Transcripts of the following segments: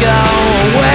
go away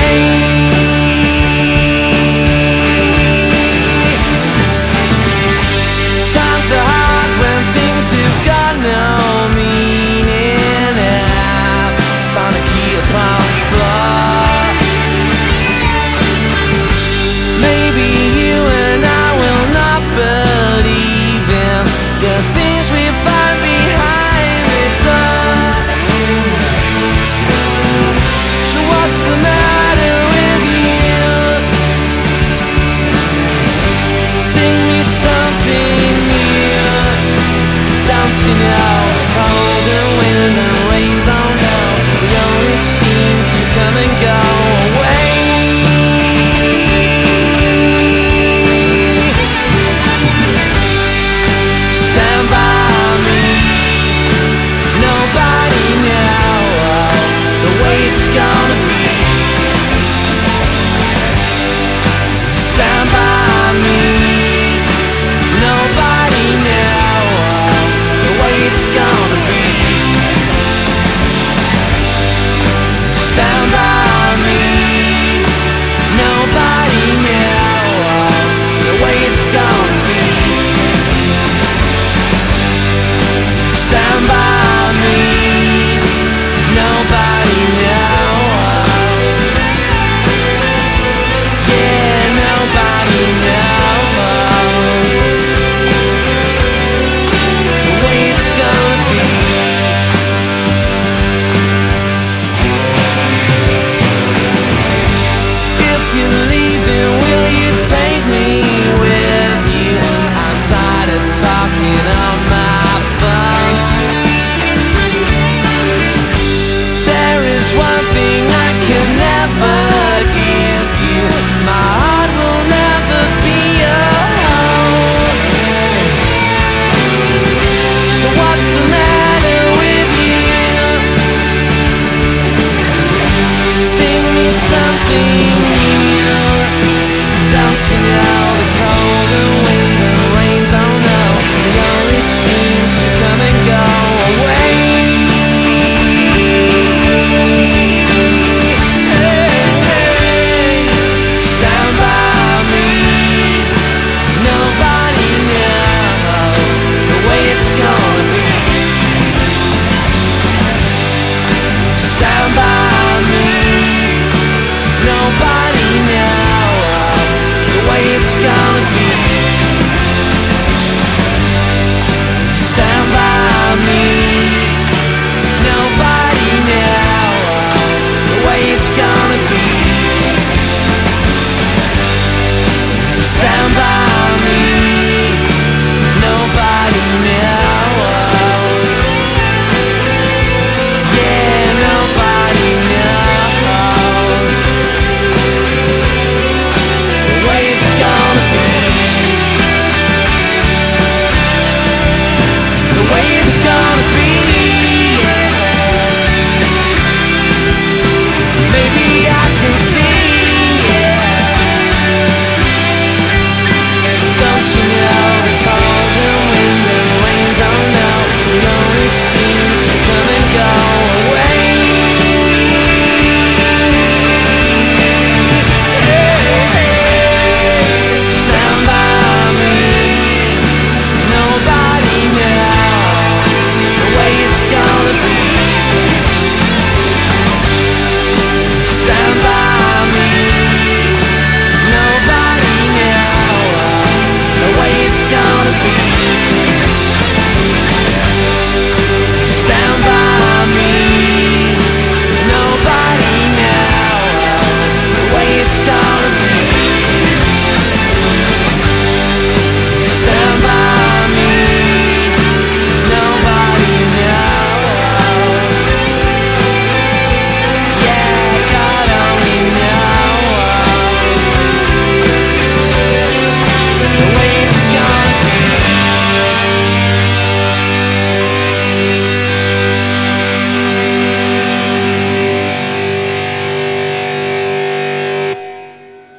give you my